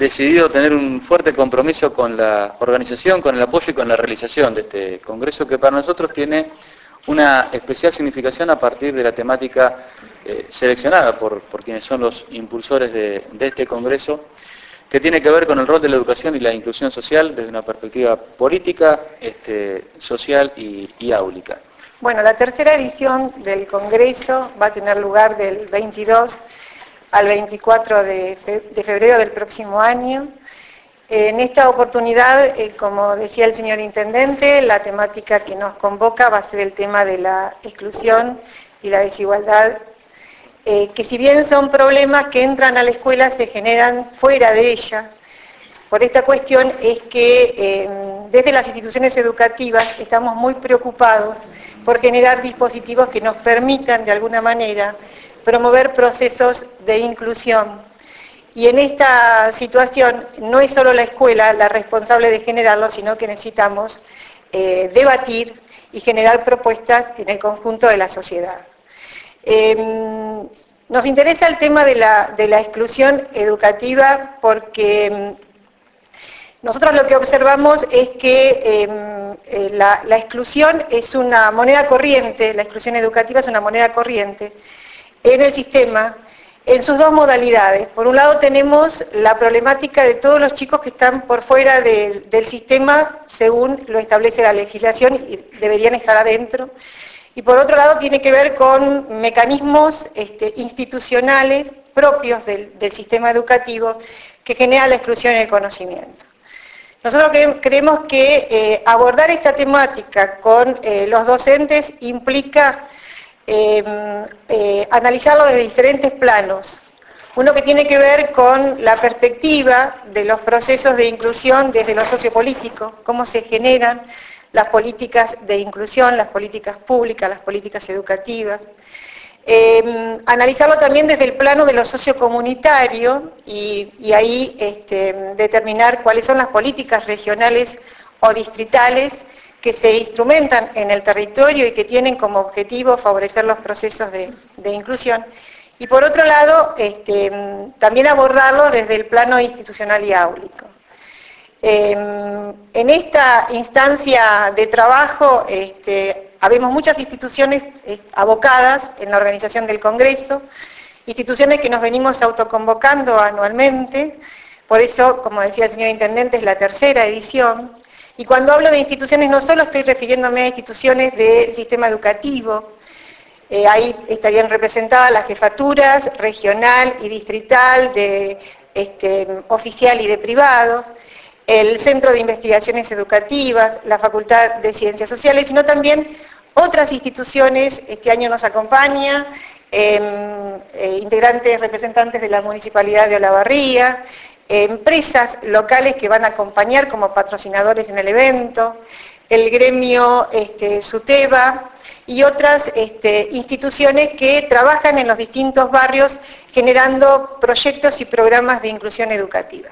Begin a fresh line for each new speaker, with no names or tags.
decidido tener un fuerte compromiso con la organización, con el apoyo y con la realización de este congreso que para nosotros tiene una especial significación a partir de la temática eh, seleccionada por, quienes son los impulsores de, este congreso, que tiene que ver con el rol de la educación y la inclusión social desde una perspectiva política, este, social y, áulica.
Bueno, la tercera edición del Congreso va a tener lugar del 22 al 24 de febrero del próximo año. En esta oportunidad, eh, como decía el señor Intendente, la temática que nos convoca va a ser el tema de la exclusión y la desigualdad, eh, que si bien son problemas que entran a la escuela, se generan fuera de ella. Por esta cuestión es que em, desde las instituciones educativas estamos muy preocupados por generar dispositivos que nos permitan de alguna manera promover procesos de inclusión y en esta situación no es solo la escuela la responsable de generarlo, sino que necesitamos eh, debatir y generar propuestas en el conjunto de la sociedad. Em, nos interesa el tema de la, exclusión educativa porque em, nosotros lo que observamos es que em, eh, la, exclusión es una moneda corriente, la exclusión educativa es una moneda corriente en el sistema en sus dos modalidades. Por un lado tenemos la problemática de todos los chicos que están por fuera del sistema según lo establece la legislación y deberían estar adentro. Y por otro lado tiene que ver con mecanismos este, institucionales propios del, sistema educativo que generan la exclusión y el conocimiento. Nosotros creemos que eh, abordar esta temática con eh, los docentes implica Em, eh, analizarlo desde diferentes planos. Uno que tiene que ver con la perspectiva de los procesos de inclusión desde lo sociopolítico, cómo se generan las políticas de inclusión, las políticas públicas, las políticas educativas. Em, analizarlo también desde el plano de lo sociocomunitario y, y ahí este, determinar cuáles son las políticas regionales o distritales que se instrumentan en el territorio y que tienen como objetivo favorecer los procesos de, inclusión. Y por otro lado, este, también abordarlo desde el plano institucional y áulico. Em, en esta instancia de trabajo, este, habemos muchas instituciones eh, abocadas en la organización del Congreso, instituciones que nos venimos autoconvocando anualmente, por eso, como decía el señor Intendente, es la tercera edición, y cuando hablo de instituciones no solo estoy refiriéndome a instituciones del sistema educativo, eh, ahí estarían representadas las jefaturas regional y distrital, de este, oficial y de privado, el Centro de Investigaciones Educativas, la Facultad de Ciencias Sociales, sino también otras instituciones, este año nos acompaña, em, eh, integrantes representantes de la Municipalidad de Olavarría, empresas locales que van a acompañar como patrocinadores en el evento, el gremio este, SUTEBA y otras este, instituciones que trabajan en los distintos barrios generando proyectos y programas de inclusión educativa.